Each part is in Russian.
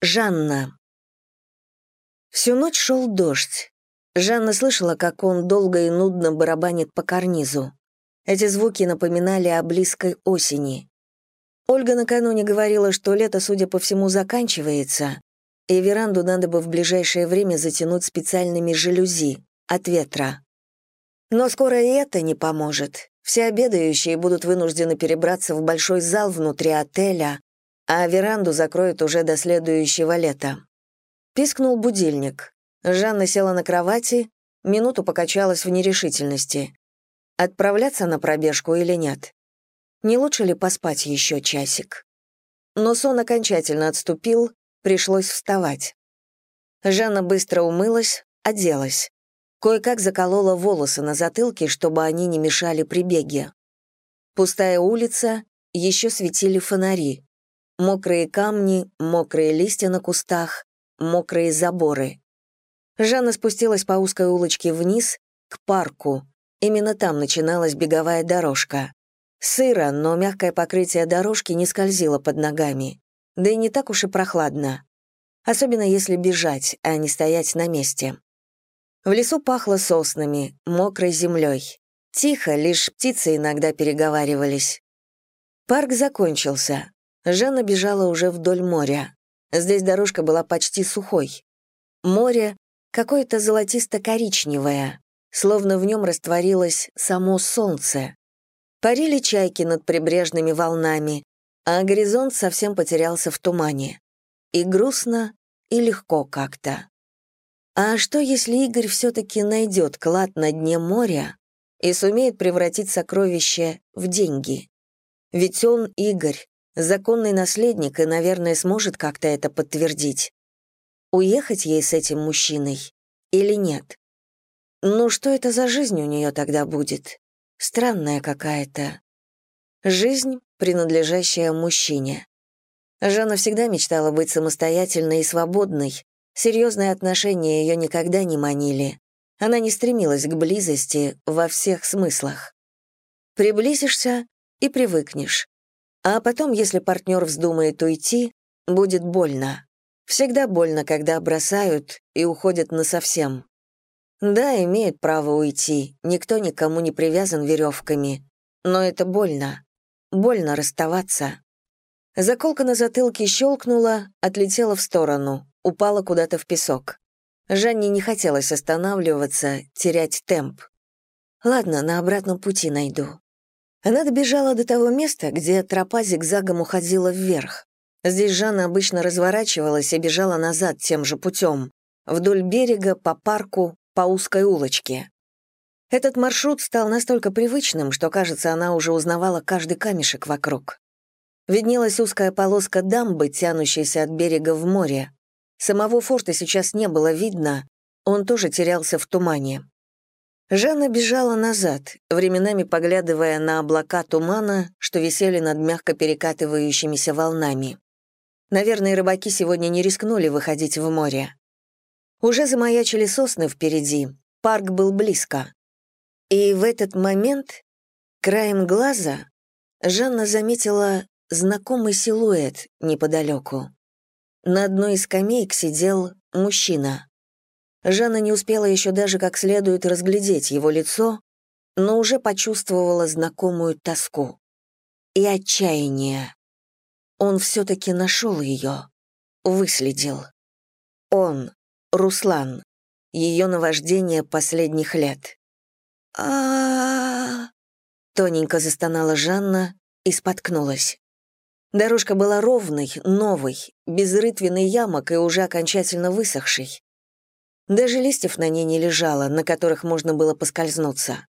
Жанна. Всю ночь шел дождь. Жанна слышала, как он долго и нудно барабанит по карнизу. Эти звуки напоминали о близкой осени. Ольга накануне говорила, что лето, судя по всему, заканчивается, и веранду надо бы в ближайшее время затянуть специальными жалюзи от ветра. Но скоро и это не поможет. Все обедающие будут вынуждены перебраться в большой зал внутри отеля, а веранду закроют уже до следующего лета. Пискнул будильник. Жанна села на кровати, минуту покачалась в нерешительности. Отправляться на пробежку или нет? Не лучше ли поспать еще часик? Но сон окончательно отступил, пришлось вставать. Жанна быстро умылась, оделась. Кое-как заколола волосы на затылке, чтобы они не мешали при беге. Пустая улица, еще светили фонари. Мокрые камни, мокрые листья на кустах, мокрые заборы. Жанна спустилась по узкой улочке вниз, к парку. Именно там начиналась беговая дорожка. Сыро, но мягкое покрытие дорожки не скользило под ногами. Да и не так уж и прохладно. Особенно если бежать, а не стоять на месте. В лесу пахло соснами, мокрой землей. Тихо, лишь птицы иногда переговаривались. Парк закончился. Жанна бежала уже вдоль моря. Здесь дорожка была почти сухой. Море какое-то золотисто-коричневое, словно в нем растворилось само солнце. Парили чайки над прибрежными волнами, а горизонт совсем потерялся в тумане. И грустно, и легко как-то. А что, если Игорь все-таки найдет клад на дне моря и сумеет превратить сокровище в деньги? Ведь он, Игорь, законный наследник и, наверное, сможет как-то это подтвердить. Уехать ей с этим мужчиной или нет? Ну, что это за жизнь у нее тогда будет? Странная какая-то. Жизнь, принадлежащая мужчине. Жанна всегда мечтала быть самостоятельной и свободной. Серьезные отношения ее никогда не манили. Она не стремилась к близости во всех смыслах. Приблизишься и привыкнешь. А потом, если партнер вздумает уйти, будет больно. Всегда больно, когда бросают и уходят насовсем. Да, имеют право уйти, никто никому не привязан веревками, но это больно. Больно расставаться. Заколка на затылке щелкнула, отлетела в сторону, упала куда-то в песок. Жанне не хотелось останавливаться, терять темп. Ладно, на обратном пути найду. Она добежала до того места, где тропа зигзагом уходила вверх. Здесь Жанна обычно разворачивалась и бежала назад тем же путем, вдоль берега, по парку, по узкой улочке. Этот маршрут стал настолько привычным, что, кажется, она уже узнавала каждый камешек вокруг. Виднелась узкая полоска дамбы, тянущаяся от берега в море. Самого форта сейчас не было видно, он тоже терялся в тумане. Жанна бежала назад, временами поглядывая на облака тумана, что висели над мягко перекатывающимися волнами. Наверное, рыбаки сегодня не рискнули выходить в море. Уже замаячили сосны впереди, парк был близко. И в этот момент, краем глаза, Жанна заметила знакомый силуэт неподалеку. На одной из скамеек сидел мужчина. Жанна не успела еще даже как следует разглядеть его лицо, но уже почувствовала знакомую тоску и отчаяние. Он все-таки нашел ее, выследил. Он, Руслан, ее наваждение последних лет. а Тоненько застонала Жанна и споткнулась. Дорожка была ровной, новой, без рытвины ямок и уже окончательно высохшей. Даже листьев на ней не лежало, на которых можно было поскользнуться.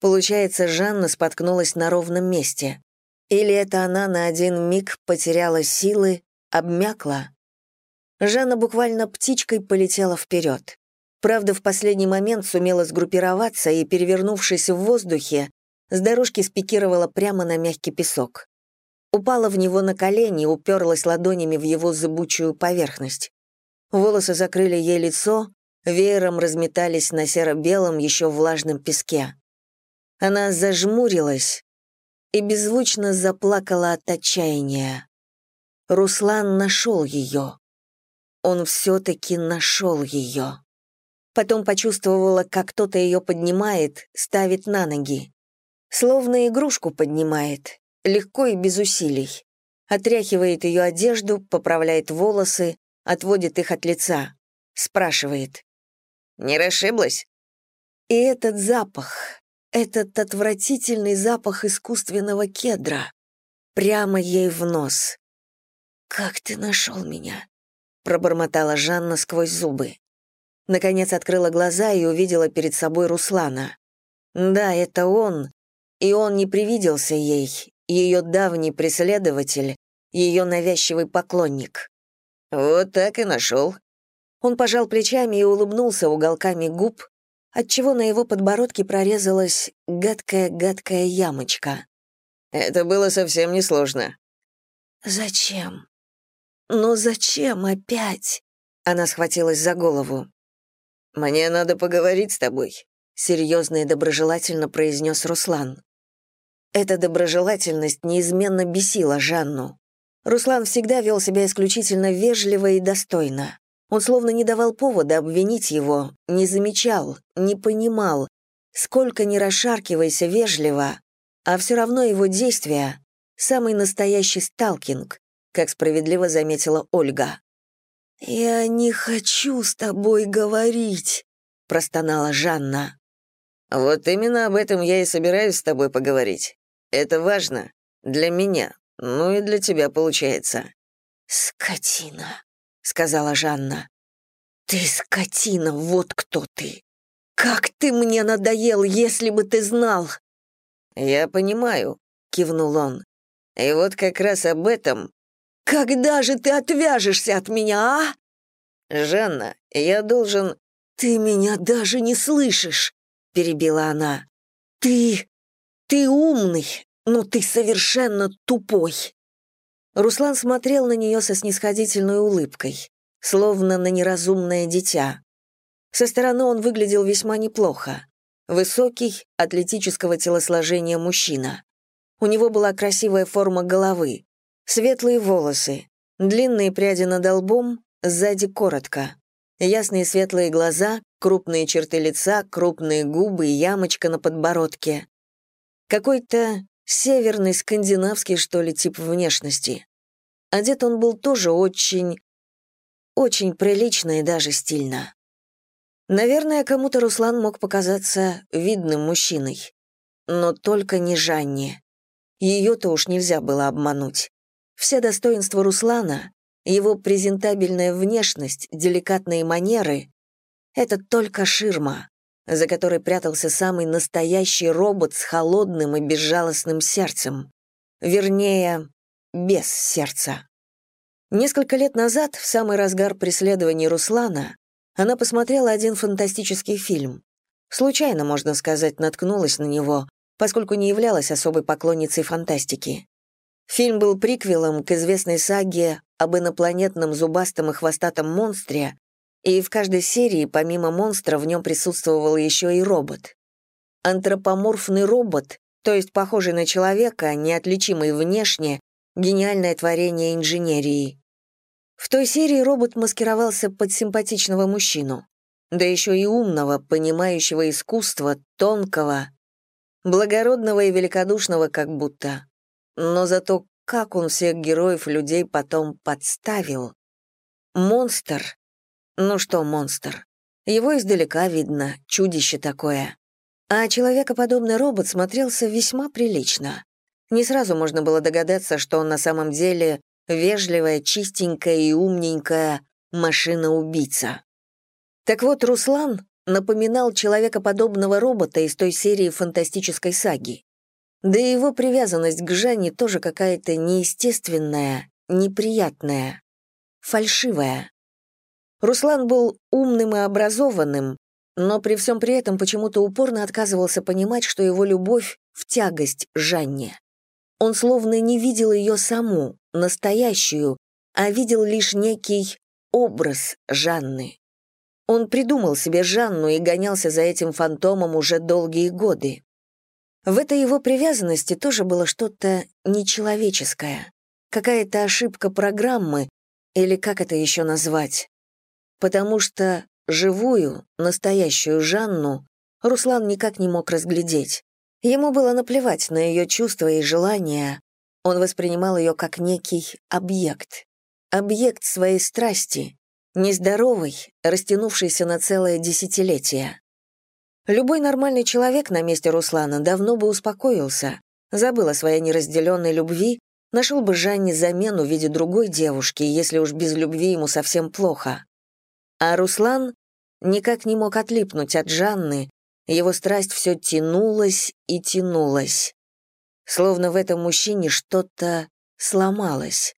Получается, Жанна споткнулась на ровном месте. Или это она на один миг потеряла силы, обмякла? Жанна буквально птичкой полетела вперед. Правда, в последний момент сумела сгруппироваться и, перевернувшись в воздухе, с дорожки спикировала прямо на мягкий песок. Упала в него на колени уперлась ладонями в его зыбучую поверхность. Волосы закрыли ей лицо, веером разметались на серо-белом еще влажном песке. Она зажмурилась и беззвучно заплакала от отчаяния. Руслан нашел ее. он все-таки нашел ее. Потом почувствовала, как кто-то ее поднимает, ставит на ноги. Словно игрушку поднимает, легко и без усилий. Отряхивает ее одежду, поправляет волосы, отводит их от лица. Спрашивает. «Не расшиблась?» И этот запах, этот отвратительный запах искусственного кедра, прямо ей в нос. «Как ты нашел меня?» — пробормотала Жанна сквозь зубы. Наконец открыла глаза и увидела перед собой Руслана. Да, это он, и он не привиделся ей, ее давний преследователь, ее навязчивый поклонник. «Вот так и нашел». Он пожал плечами и улыбнулся уголками губ, отчего на его подбородке прорезалась гадкая-гадкая ямочка. «Это было совсем несложно». «Зачем? Но зачем опять?» Она схватилась за голову. «Мне надо поговорить с тобой», — серьезно и доброжелательно произнес Руслан. Эта доброжелательность неизменно бесила Жанну. Руслан всегда вел себя исключительно вежливо и достойно. Он словно не давал повода обвинить его, не замечал, не понимал, сколько ни расшаркивайся вежливо, а все равно его действия — самый настоящий сталкинг, как справедливо заметила Ольга. «Я не хочу с тобой говорить», — простонала Жанна. «Вот именно об этом я и собираюсь с тобой поговорить. Это важно. Для меня. Ну и для тебя, получается». «Скотина», — сказала Жанна. «Ты скотина, вот кто ты. Как ты мне надоел, если бы ты знал!» «Я понимаю», — кивнул он. «И вот как раз об этом...» «Когда же ты отвяжешься от меня, а?» «Жанна, я должен...» «Ты меня даже не слышишь», — перебила она. «Ты... ты умный, но ты совершенно тупой». Руслан смотрел на нее со снисходительной улыбкой, словно на неразумное дитя. Со стороны он выглядел весьма неплохо. Высокий, атлетического телосложения мужчина. У него была красивая форма головы, светлые волосы, длинные пряди над лбом, сзади коротко. Ясные светлые глаза, крупные черты лица, крупные губы и ямочка на подбородке. Какой-то северный, скандинавский, что ли, тип внешности. Одет он был тоже очень, очень прилично и даже стильно. Наверное, кому-то Руслан мог показаться видным мужчиной. Но только не Жанне. Ее-то уж нельзя было обмануть. Все достоинства Руслана, его презентабельная внешность, деликатные манеры — это только ширма, за которой прятался самый настоящий робот с холодным и безжалостным сердцем. Вернее, без сердца. Несколько лет назад, в самый разгар преследований Руслана, она посмотрела один фантастический фильм. Случайно, можно сказать, наткнулась на него, поскольку не являлась особой поклонницей фантастики. Фильм был приквелом к известной саге об инопланетном зубастом и хвостатом монстре, и в каждой серии, помимо монстра, в нем присутствовал еще и робот. Антропоморфный робот, то есть похожий на человека, неотличимый внешне, гениальное творение инженерии. В той серии робот маскировался под симпатичного мужчину, да еще и умного, понимающего искусство, тонкого, благородного и великодушного как будто. Но зато как он всех героев людей потом подставил. Монстр ну что, монстр? Его издалека видно, чудище такое. А человекоподобный робот смотрелся весьма прилично. Не сразу можно было догадаться, что он на самом деле вежливая, чистенькая и умненькая машина-убийца. Так вот, Руслан напоминал человекоподобного робота из той серии фантастической саги. Да и его привязанность к Жанне тоже какая-то неестественная, неприятная, фальшивая. Руслан был умным и образованным, но при всем при этом почему-то упорно отказывался понимать, что его любовь в тягость Жанне. Он словно не видел ее саму, настоящую, а видел лишь некий образ Жанны. Он придумал себе Жанну и гонялся за этим фантомом уже долгие годы. В этой его привязанности тоже было что-то нечеловеческое, какая-то ошибка программы, или как это еще назвать, потому что живую, настоящую Жанну Руслан никак не мог разглядеть. Ему было наплевать на ее чувства и желания, он воспринимал ее как некий объект. Объект своей страсти, нездоровый, растянувшийся на целое десятилетие. Любой нормальный человек на месте Руслана давно бы успокоился, забыл о своей неразделенной любви, нашел бы Жанне замену в виде другой девушки, если уж без любви ему совсем плохо. А Руслан никак не мог отлипнуть от Жанны, его страсть все тянулась и тянулась. Словно в этом мужчине что-то сломалось.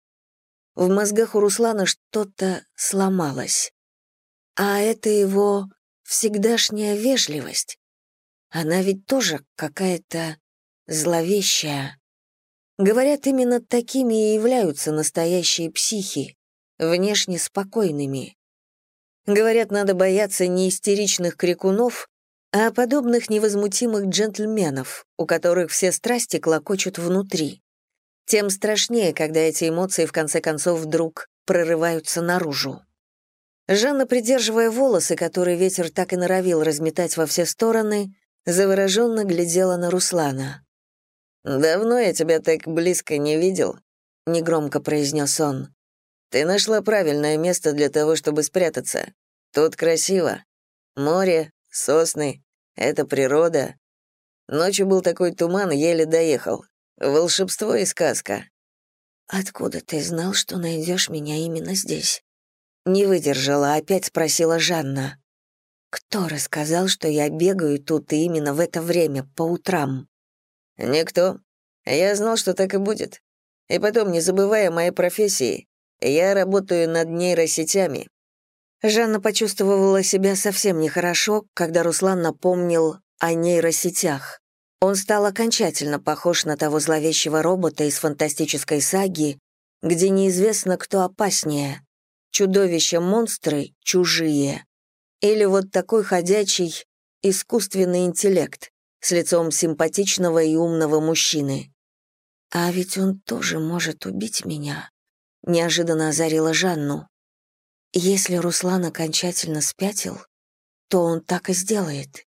В мозгах у Руслана что-то сломалось. А это его всегдашняя вежливость. Она ведь тоже какая-то зловещая. Говорят, именно такими и являются настоящие психи, внешне спокойными. Говорят, надо бояться не истеричных крикунов, а подобных невозмутимых джентльменов, у которых все страсти клокочут внутри. Тем страшнее, когда эти эмоции в конце концов вдруг прорываются наружу. Жанна, придерживая волосы, которые ветер так и норовил разметать во все стороны, завороженно глядела на Руслана. «Давно я тебя так близко не видел», — негромко произнес он. «Ты нашла правильное место для того, чтобы спрятаться. Тут красиво. Море, сосны, это природа. Ночью был такой туман, еле доехал. Волшебство и сказка. «Откуда ты знал, что найдешь меня именно здесь?» Не выдержала, опять спросила Жанна. «Кто рассказал, что я бегаю тут и именно в это время, по утрам?» «Никто. Я знал, что так и будет. И потом, не забывая о моей профессии, я работаю над нейросетями. Жанна почувствовала себя совсем нехорошо, когда Руслан напомнил о нейросетях. Он стал окончательно похож на того зловещего робота из фантастической саги, где неизвестно, кто опаснее — чудовища-монстры чужие, или вот такой ходячий искусственный интеллект с лицом симпатичного и умного мужчины. «А ведь он тоже может убить меня», — неожиданно озарила Жанну. Если Руслан окончательно спятил, то он так и сделает.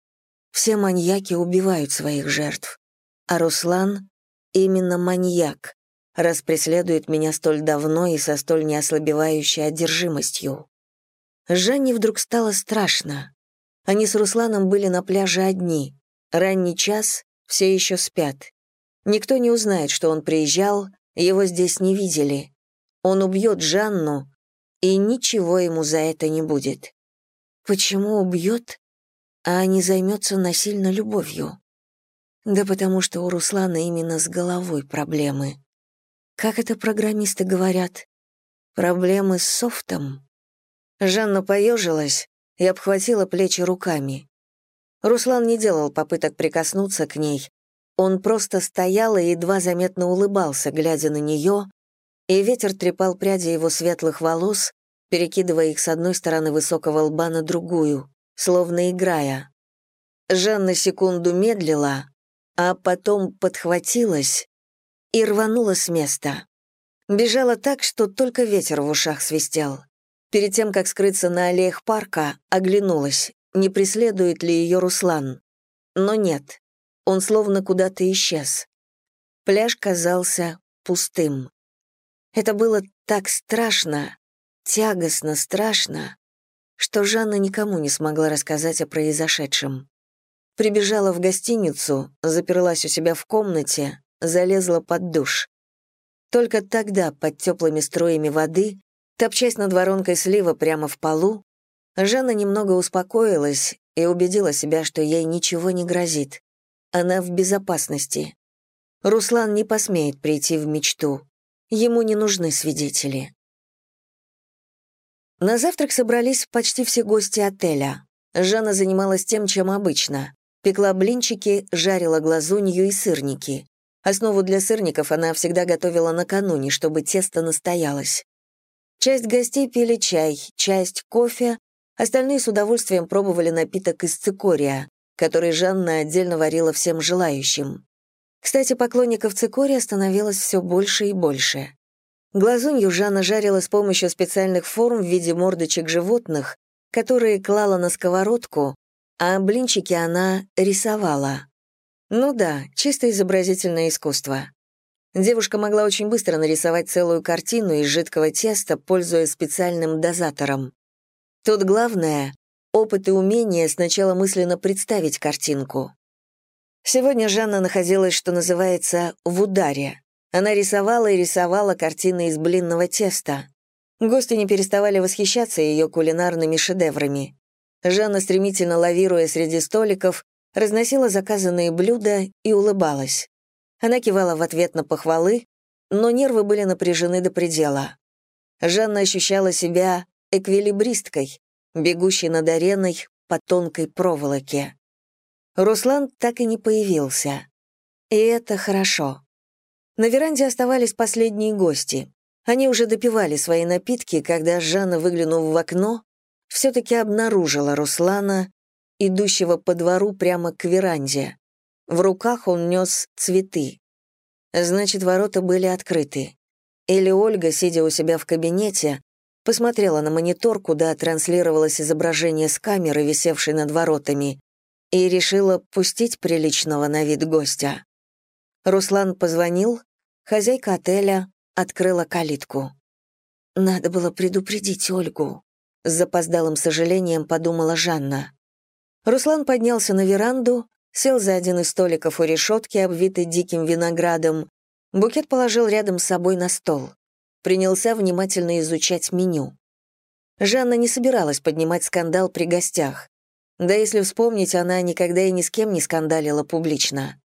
Все маньяки убивают своих жертв. А Руслан — именно маньяк, раз преследует меня столь давно и со столь неослабевающей одержимостью. Жанне вдруг стало страшно. Они с Русланом были на пляже одни. Ранний час, все еще спят. Никто не узнает, что он приезжал, его здесь не видели. Он убьет Жанну, и ничего ему за это не будет. Почему убьет, а не займется насильно любовью? Да потому что у Руслана именно с головой проблемы. Как это программисты говорят? Проблемы с софтом? Жанна поежилась и обхватила плечи руками. Руслан не делал попыток прикоснуться к ней. Он просто стоял и едва заметно улыбался, глядя на нее, и ветер трепал пряди его светлых волос, перекидывая их с одной стороны высокого лба на другую, словно играя. Жанна секунду медлила, а потом подхватилась и рванула с места. Бежала так, что только ветер в ушах свистел. Перед тем, как скрыться на аллеях парка, оглянулась, не преследует ли ее Руслан. Но нет, он словно куда-то исчез. Пляж казался пустым. Это было так страшно, тягостно, страшно, что Жанна никому не смогла рассказать о произошедшем. Прибежала в гостиницу, заперлась у себя в комнате, залезла под душ. Только тогда, под теплыми струями воды, топчась над воронкой слива прямо в полу, Жанна немного успокоилась и убедила себя, что ей ничего не грозит. Она в безопасности. Руслан не посмеет прийти в мечту. Ему не нужны свидетели. На завтрак собрались почти все гости отеля. Жанна занималась тем, чем обычно. Пекла блинчики, жарила глазунью и сырники. Основу для сырников она всегда готовила накануне, чтобы тесто настоялось. Часть гостей пили чай, часть — кофе, остальные с удовольствием пробовали напиток из цикория, который Жанна отдельно варила всем желающим. Кстати, поклонников цикория становилось все больше и больше. Глазунью Жанна жарила с помощью специальных форм в виде мордочек животных, которые клала на сковородку, а блинчики она рисовала. Ну да, чисто изобразительное искусство. Девушка могла очень быстро нарисовать целую картину из жидкого теста, пользуясь специальным дозатором. Тут главное — опыт и умение сначала мысленно представить картинку. Сегодня Жанна находилась, что называется, в ударе. Она рисовала и рисовала картины из блинного теста. Гости не переставали восхищаться ее кулинарными шедеврами. Жанна, стремительно лавируя среди столиков, разносила заказанные блюда и улыбалась. Она кивала в ответ на похвалы, но нервы были напряжены до предела. Жанна ощущала себя эквилибристкой, бегущей над ареной по тонкой проволоке. Руслан так и не появился. И это хорошо. На веранде оставались последние гости. Они уже допивали свои напитки, когда Жанна, выглянув в окно, все-таки обнаружила Руслана, идущего по двору прямо к веранде. В руках он нес цветы. Значит, ворота были открыты. Или Ольга, сидя у себя в кабинете, посмотрела на монитор, куда транслировалось изображение с камеры, висевшей над воротами, и решила пустить приличного на вид гостя. Руслан позвонил, хозяйка отеля открыла калитку. «Надо было предупредить Ольгу», — с запоздалым сожалением подумала Жанна. Руслан поднялся на веранду, сел за один из столиков у решетки, обвитый диким виноградом, букет положил рядом с собой на стол. Принялся внимательно изучать меню. Жанна не собиралась поднимать скандал при гостях. Да если вспомнить, она никогда и ни с кем не скандалила публично.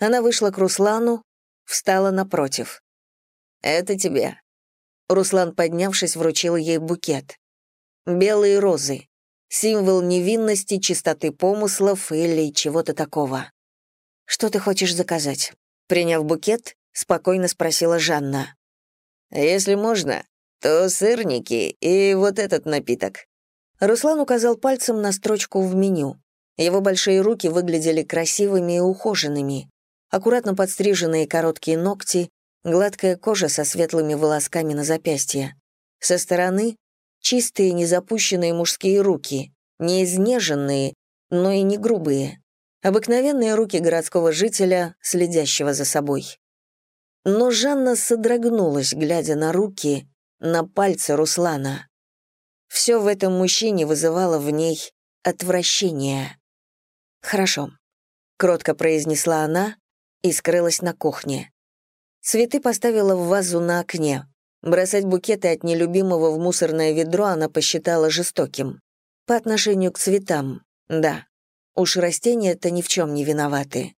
Она вышла к Руслану, встала напротив. «Это тебе». Руслан, поднявшись, вручил ей букет. Белые розы символ невинности, чистоты помыслов или чего-то такого. «Что ты хочешь заказать?» Приняв букет, спокойно спросила Жанна. «Если можно, то сырники и вот этот напиток». Руслан указал пальцем на строчку в меню. Его большие руки выглядели красивыми и ухоженными. Аккуратно подстриженные короткие ногти, гладкая кожа со светлыми волосками на запястье. Со стороны Чистые, незапущенные мужские руки, не изнеженные, но и не грубые. Обыкновенные руки городского жителя, следящего за собой. Но Жанна содрогнулась, глядя на руки, на пальцы Руслана. Все в этом мужчине вызывало в ней отвращение. «Хорошо», — кротко произнесла она и скрылась на кухне. Цветы поставила в вазу на окне. Бросать букеты от нелюбимого в мусорное ведро она посчитала жестоким. По отношению к цветам, да. Уж растения-то ни в чем не виноваты.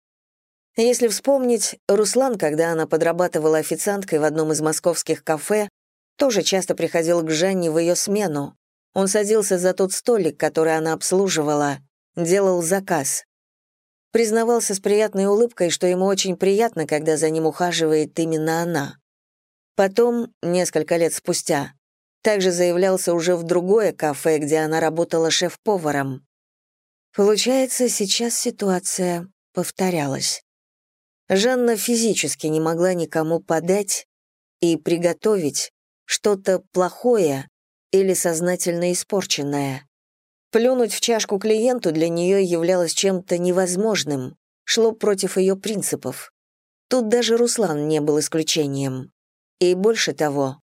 Если вспомнить, Руслан, когда она подрабатывала официанткой в одном из московских кафе, тоже часто приходил к Жанне в ее смену. Он садился за тот столик, который она обслуживала, делал заказ. Признавался с приятной улыбкой, что ему очень приятно, когда за ним ухаживает именно она. Потом, несколько лет спустя, также заявлялся уже в другое кафе, где она работала шеф-поваром. Получается, сейчас ситуация повторялась. Жанна физически не могла никому подать и приготовить что-то плохое или сознательно испорченное. Плюнуть в чашку клиенту для нее являлось чем-то невозможным, шло против ее принципов. Тут даже Руслан не был исключением. И больше того,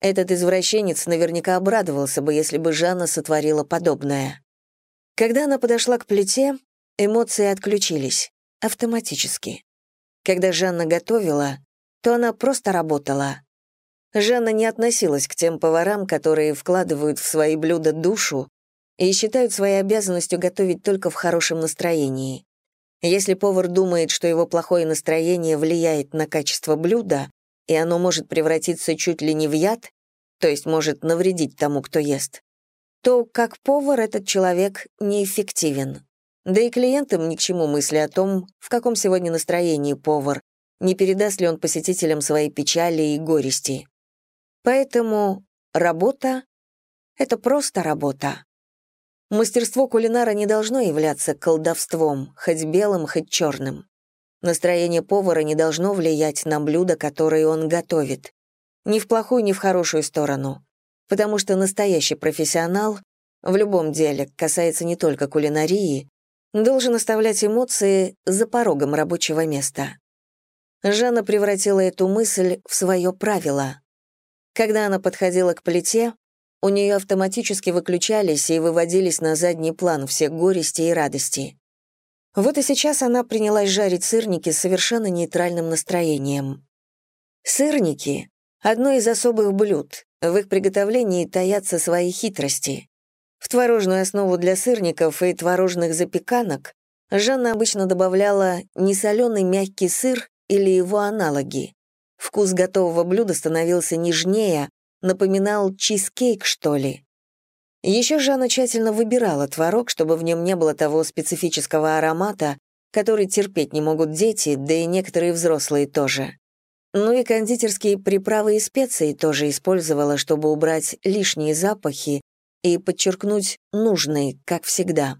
этот извращенец наверняка обрадовался бы, если бы Жанна сотворила подобное. Когда она подошла к плите, эмоции отключились, автоматически. Когда Жанна готовила, то она просто работала. Жанна не относилась к тем поварам, которые вкладывают в свои блюда душу и считают своей обязанностью готовить только в хорошем настроении. Если повар думает, что его плохое настроение влияет на качество блюда, и оно может превратиться чуть ли не в яд, то есть может навредить тому, кто ест, то как повар этот человек неэффективен. Да и клиентам ни к чему мысли о том, в каком сегодня настроении повар, не передаст ли он посетителям свои печали и горести. Поэтому работа — это просто работа. Мастерство кулинара не должно являться колдовством, хоть белым, хоть черным. Настроение повара не должно влиять на блюдо, которое он готовит. Ни в плохую, ни в хорошую сторону. Потому что настоящий профессионал в любом деле, касается не только кулинарии, должен оставлять эмоции за порогом рабочего места. Жанна превратила эту мысль в свое правило. Когда она подходила к плите, у нее автоматически выключались и выводились на задний план все горести и радости. Вот и сейчас она принялась жарить сырники с совершенно нейтральным настроением. Сырники — одно из особых блюд, в их приготовлении таятся свои хитрости. В творожную основу для сырников и творожных запеканок Жанна обычно добавляла несоленый мягкий сыр или его аналоги. Вкус готового блюда становился нежнее, напоминал чизкейк, что ли. Еще Жанна тщательно выбирала творог, чтобы в нем не было того специфического аромата, который терпеть не могут дети, да и некоторые взрослые тоже. Ну и кондитерские приправы и специи тоже использовала, чтобы убрать лишние запахи и подчеркнуть нужные, как всегда.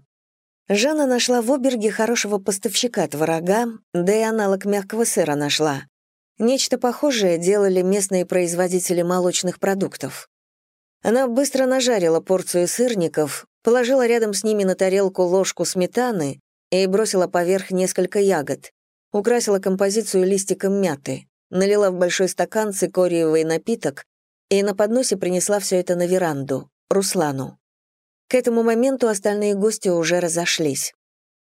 Жанна нашла в Оберге хорошего поставщика творога, да и аналог мягкого сыра нашла. Нечто похожее делали местные производители молочных продуктов. Она быстро нажарила порцию сырников, положила рядом с ними на тарелку ложку сметаны и бросила поверх несколько ягод, украсила композицию листиком мяты налила в большой стакан цикориевый напиток и на подносе принесла все это на веранду, Руслану. К этому моменту остальные гости уже разошлись.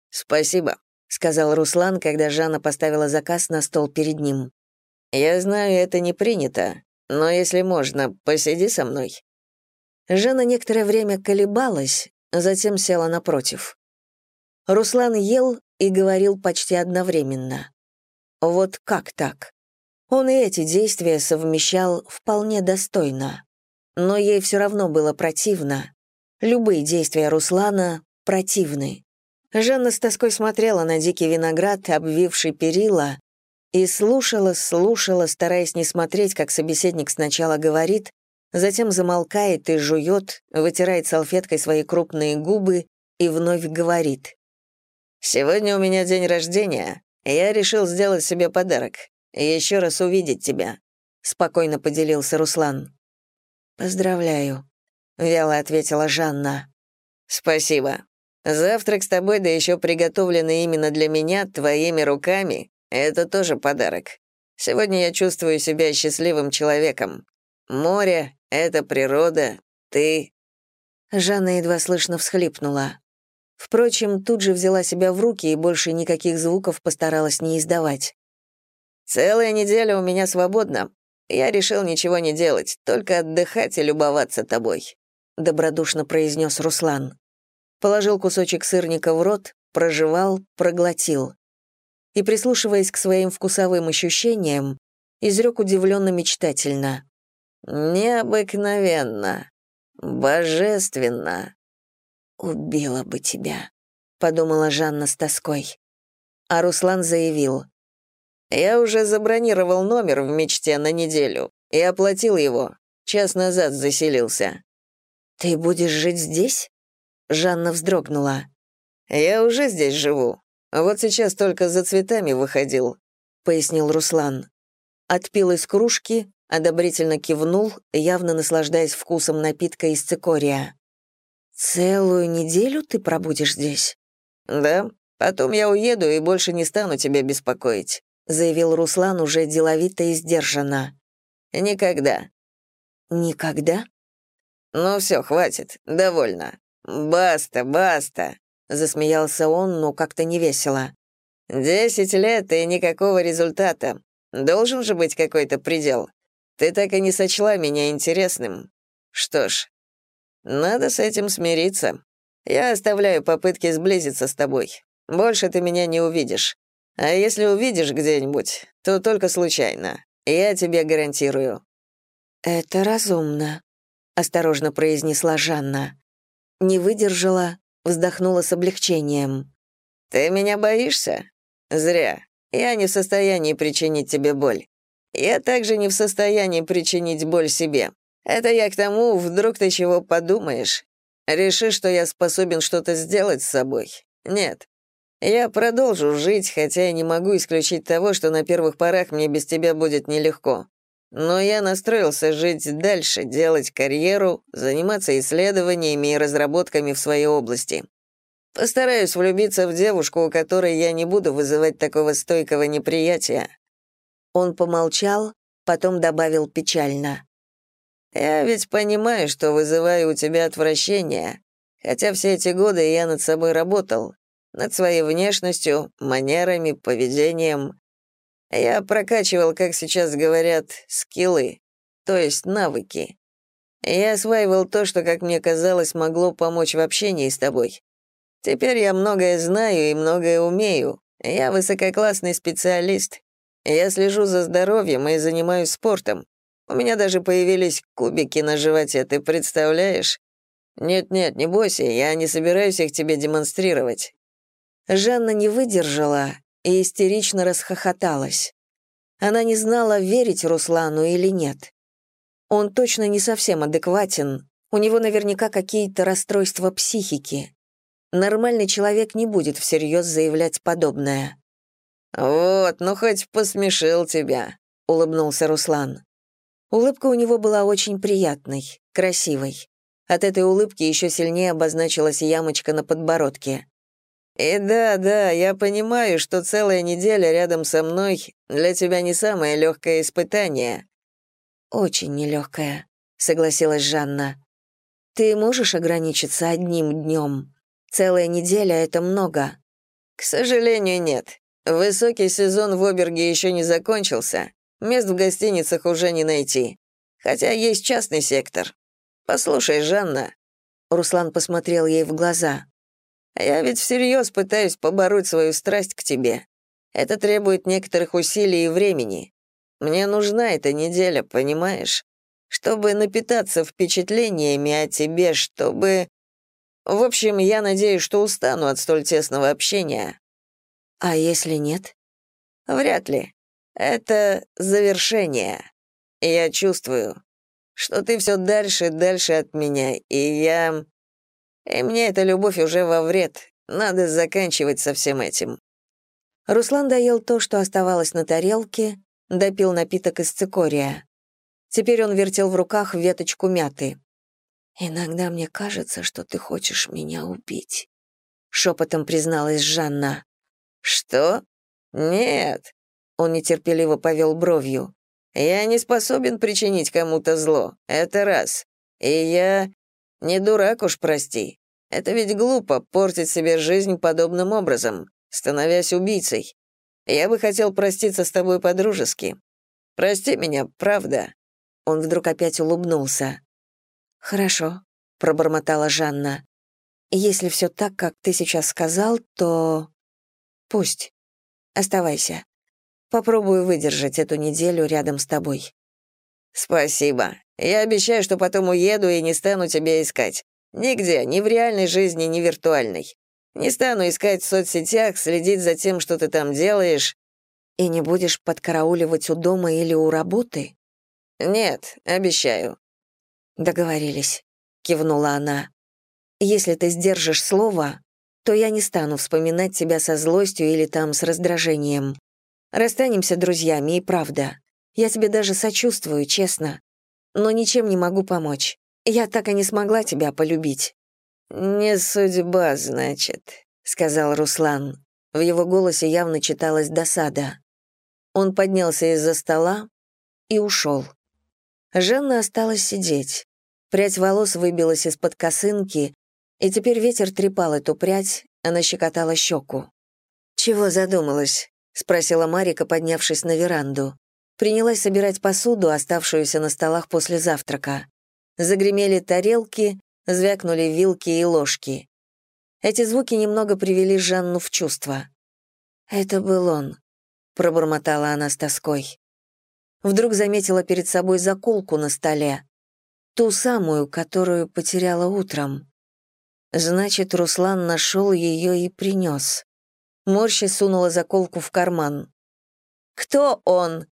«Спасибо», — сказал Руслан, когда Жанна поставила заказ на стол перед ним. «Я знаю, это не принято, но если можно, посиди со мной». Жанна некоторое время колебалась, затем села напротив. Руслан ел и говорил почти одновременно. Вот как так? Он и эти действия совмещал вполне достойно. Но ей все равно было противно. Любые действия Руслана противны. Жанна с тоской смотрела на дикий виноград, обвивший перила, и слушала, слушала, стараясь не смотреть, как собеседник сначала говорит, затем замолкает и жует, вытирает салфеткой свои крупные губы и вновь говорит. «Сегодня у меня день рождения, я решил сделать себе подарок еще раз увидеть тебя», — спокойно поделился Руслан. «Поздравляю», — вяло ответила Жанна. «Спасибо. Завтрак с тобой, да еще приготовленный именно для меня, твоими руками, это тоже подарок. Сегодня я чувствую себя счастливым человеком. Море — это природа, ты...» Жанна едва слышно всхлипнула. Впрочем, тут же взяла себя в руки и больше никаких звуков постаралась не издавать. Целая неделя у меня свободна. Я решил ничего не делать, только отдыхать и любоваться тобой», — добродушно произнес Руслан. Положил кусочек сырника в рот, прожевал, проглотил. И, прислушиваясь к своим вкусовым ощущениям, изрек удивленно-мечтательно. «Необыкновенно! Божественно!» «Убила бы тебя», — подумала Жанна с тоской. А Руслан заявил. Я уже забронировал номер в мечте на неделю и оплатил его. Час назад заселился. Ты будешь жить здесь? Жанна вздрогнула. Я уже здесь живу. Вот сейчас только за цветами выходил, пояснил Руслан. Отпил из кружки, одобрительно кивнул, явно наслаждаясь вкусом напитка из цикория. «Целую неделю ты пробудешь здесь?» «Да, потом я уеду и больше не стану тебя беспокоить заявил Руслан уже деловито и сдержанно. «Никогда». «Никогда?» «Ну все, хватит, довольно. Баста, баста», — засмеялся он, но как-то невесело. «Десять лет и никакого результата. Должен же быть какой-то предел. Ты так и не сочла меня интересным. Что ж, надо с этим смириться. Я оставляю попытки сблизиться с тобой. Больше ты меня не увидишь. А если увидишь где-нибудь, то только случайно. Я тебе гарантирую». «Это разумно», — осторожно произнесла Жанна. Не выдержала, вздохнула с облегчением. «Ты меня боишься? Зря. Я не в состоянии причинить тебе боль. Я также не в состоянии причинить боль себе. Это я к тому, вдруг ты чего подумаешь. Решишь, что я способен что-то сделать с собой. Нет, я продолжу жить, хотя и не могу исключить того, что на первых порах мне без тебя будет нелегко. Но я настроился жить дальше, делать карьеру, заниматься исследованиями и разработками в своей области. Постараюсь влюбиться в девушку, у которой я не буду вызывать такого стойкого неприятия». Он помолчал, потом добавил печально. «Я ведь понимаю, что вызываю у тебя отвращение, хотя все эти годы я над собой работал, над своей внешностью, манерами, поведением. Я прокачивал, как сейчас говорят, скиллы, то есть навыки. Я осваивал то, что, как мне казалось, могло помочь в общении с тобой. Теперь я многое знаю и многое умею. Я высококлассный специалист. Я слежу за здоровьем и занимаюсь спортом. У меня даже появились кубики на животе, ты представляешь? Нет-нет, не бойся, я не собираюсь их тебе демонстрировать. Жанна не выдержала и истерично расхохоталась. Она не знала, верить Руслану или нет. Он точно не совсем адекватен, у него наверняка какие-то расстройства психики. Нормальный человек не будет всерьез заявлять подобное. «Вот, ну хоть посмешил тебя», — улыбнулся Руслан. Улыбка у него была очень приятной, красивой. От этой улыбки еще сильнее обозначилась ямочка на подбородке. «И да, да, я понимаю, что целая неделя рядом со мной для тебя не самое легкое испытание». «Очень нелегкое», — согласилась Жанна. «Ты можешь ограничиться одним днем? Целая неделя — это много». «К сожалению, нет. Высокий сезон в Оберге еще не закончился. Мест в гостиницах уже не найти. Хотя есть частный сектор. Послушай, Жанна». Руслан посмотрел ей в глаза. Я ведь всерьез пытаюсь побороть свою страсть к тебе. Это требует некоторых усилий и времени. Мне нужна эта неделя, понимаешь? Чтобы напитаться впечатлениями о тебе, чтобы... В общем, я надеюсь, что устану от столь тесного общения. А если нет? Вряд ли. Это завершение. Я чувствую, что ты все дальше и дальше от меня, и я... И мне эта любовь уже во вред. Надо заканчивать со всем этим». Руслан доел то, что оставалось на тарелке, допил напиток из цикория. Теперь он вертел в руках веточку мяты. «Иногда мне кажется, что ты хочешь меня убить», — шепотом призналась Жанна. «Что? Нет», — он нетерпеливо повел бровью. «Я не способен причинить кому-то зло, это раз. И я не дурак уж, прости. Это ведь глупо портить себе жизнь подобным образом, становясь убийцей. Я бы хотел проститься с тобой по-дружески. Прости меня, правда». Он вдруг опять улыбнулся. «Хорошо», — пробормотала Жанна. «Если все так, как ты сейчас сказал, то... пусть. Оставайся. Попробую выдержать эту неделю рядом с тобой». «Спасибо. Я обещаю, что потом уеду и не стану тебя искать. Нигде, ни в реальной жизни, ни виртуальной. Не стану искать в соцсетях, следить за тем, что ты там делаешь. И не будешь подкарауливать у дома или у работы? Нет, обещаю. Договорились, кивнула она. Если ты сдержишь слово, то я не стану вспоминать тебя со злостью или там с раздражением. Расстанемся друзьями, и правда. Я тебе даже сочувствую, честно но ничем не могу помочь. Я так и не смогла тебя полюбить». «Не судьба, значит», — сказал Руслан. В его голосе явно читалась досада. Он поднялся из-за стола и ушел. Жанна осталась сидеть. Прядь волос выбилась из-под косынки, и теперь ветер трепал эту прядь, она щекотала щеку. «Чего задумалась?» — спросила Марика, поднявшись на веранду. Принялась собирать посуду, оставшуюся на столах после завтрака. Загремели тарелки, звякнули вилки и ложки. Эти звуки немного привели Жанну в чувство. «Это был он», — пробормотала она с тоской. Вдруг заметила перед собой заколку на столе. Ту самую, которую потеряла утром. Значит, Руслан нашел ее и принес. Морщи сунула заколку в карман. «Кто он?»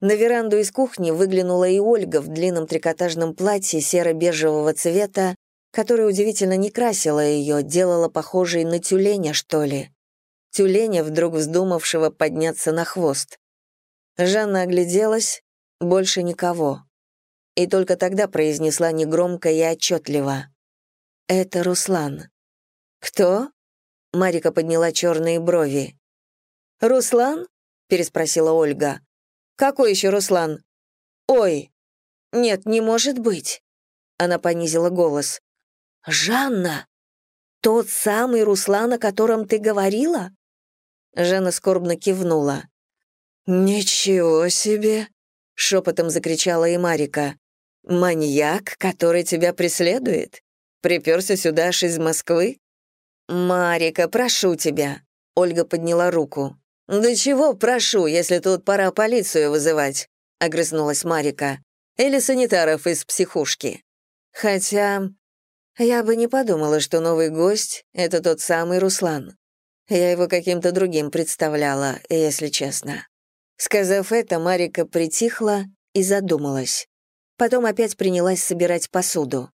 На веранду из кухни выглянула и Ольга в длинном трикотажном платье серо-бежевого цвета, которое удивительно не красило ее, делало похожей на тюленя, что ли. Тюленя, вдруг вздумавшего подняться на хвост. Жанна огляделась, больше никого. И только тогда произнесла негромко и отчетливо. «Это Руслан». «Кто?» Марика подняла черные брови. «Руслан?» — переспросила Ольга. «Какой еще Руслан?» «Ой! Нет, не может быть!» Она понизила голос. «Жанна! Тот самый Руслан, о котором ты говорила?» Жанна скорбно кивнула. «Ничего себе!» — шепотом закричала и Марика. «Маньяк, который тебя преследует? Приперся сюда аж из Москвы?» «Марика, прошу тебя!» — Ольга подняла руку. «Да чего прошу, если тут пора полицию вызывать?» — огрызнулась Марика. «Или санитаров из психушки. Хотя я бы не подумала, что новый гость — это тот самый Руслан. Я его каким-то другим представляла, если честно». Сказав это, Марика притихла и задумалась. Потом опять принялась собирать посуду.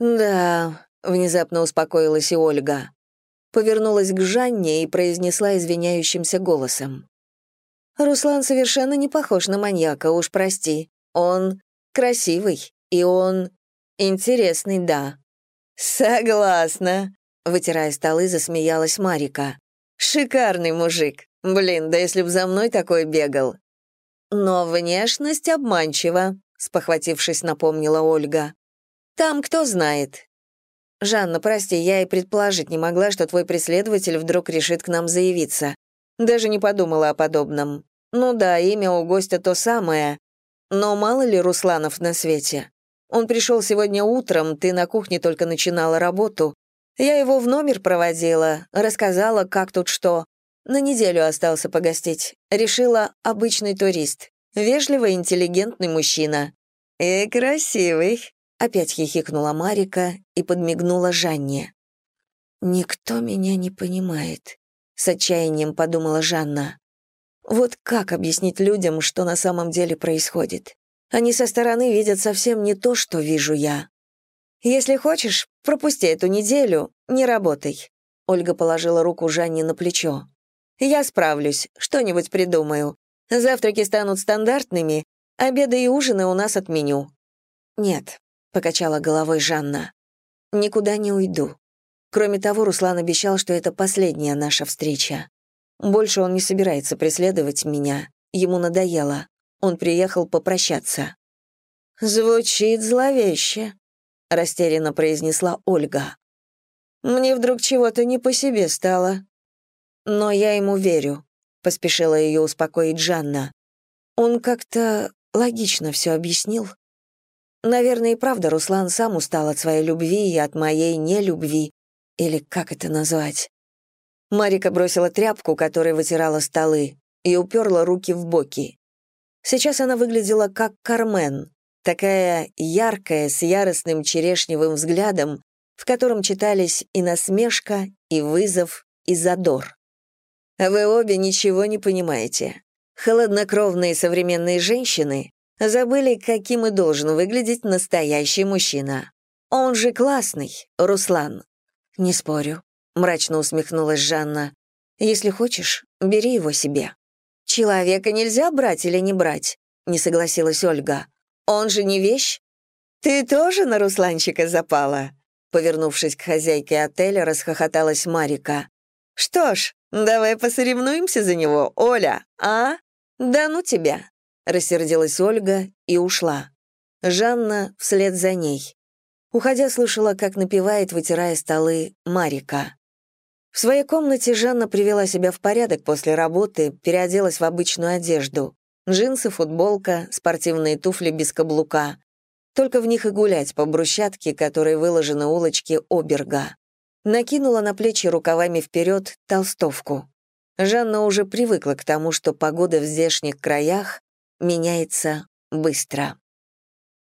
«Да», — внезапно успокоилась и Ольга. Повернулась к Жанне и произнесла извиняющимся голосом. «Руслан совершенно не похож на маньяка, уж прости. Он красивый, и он интересный, да». «Согласна», — вытирая столы, засмеялась Марика. «Шикарный мужик. Блин, да если б за мной такой бегал. Но внешность обманчива, спохватившись, напомнила Ольга. Там кто знает. Жанна, прости, я и предположить не могла, что твой преследователь вдруг решит к нам заявиться. Даже не подумала о подобном. Ну да, имя у гостя то самое. Но мало ли Русланов на свете. Он пришел сегодня утром, ты на кухне только начинала работу. Я его в номер проводила, рассказала, как тут что. На неделю остался погостить. Решила обычный турист. Вежливый, интеллигентный мужчина. «И красивый», — опять хихикнула Марика и подмигнула Жанне. «Никто меня не понимает», — с отчаянием подумала Жанна. «Вот как объяснить людям, что на самом деле происходит? Они со стороны видят совсем не то, что вижу я. Если хочешь, пропусти эту неделю, не работай». Ольга положила руку Жанне на плечо. Я справлюсь, что-нибудь придумаю. Завтраки станут стандартными, обеды и ужины у нас отменю». «Нет», — покачала головой Жанна. «Никуда не уйду. Кроме того, Руслан обещал, что это последняя наша встреча. Больше он не собирается преследовать меня. Ему надоело. Он приехал попрощаться». «Звучит зловеще», — растерянно произнесла Ольга. «Мне вдруг чего-то не по себе стало. «Но я ему верю», — поспешила ее успокоить Жанна. «Он как-то логично все объяснил. Наверное, и правда Руслан сам устал от своей любви и от моей нелюбви, или как это назвать». Марика бросила тряпку, которой вытирала столы, и уперла руки в боки. Сейчас она выглядела как Кармен, такая яркая, с яростным черешневым взглядом, в котором читались и насмешка, и вызов, и задор. Вы обе ничего не понимаете. Холоднокровные современные женщины забыли, каким и должен выглядеть настоящий мужчина. Он же классный, Руслан. Не спорю, мрачно усмехнулась Жанна. Если хочешь, бери его себе. Человека нельзя брать или не брать, не согласилась Ольга. Он же не вещь. Ты тоже на Русланчика запала? Повернувшись к хозяйке отеля, расхохоталась Марика. Что ж, «Давай посоревнуемся за него, Оля, а? Да ну тебя!» Рассердилась Ольга и ушла. Жанна вслед за ней. Уходя, слышала, как напевает, вытирая столы, Марика. В своей комнате Жанна привела себя в порядок после работы, переоделась в обычную одежду. Джинсы, футболка, спортивные туфли без каблука. Только в них и гулять по брусчатке, которой выложены улочки Оберга накинула на плечи рукавами вперед толстовку. Жанна уже привыкла к тому, что погода в здешних краях меняется быстро.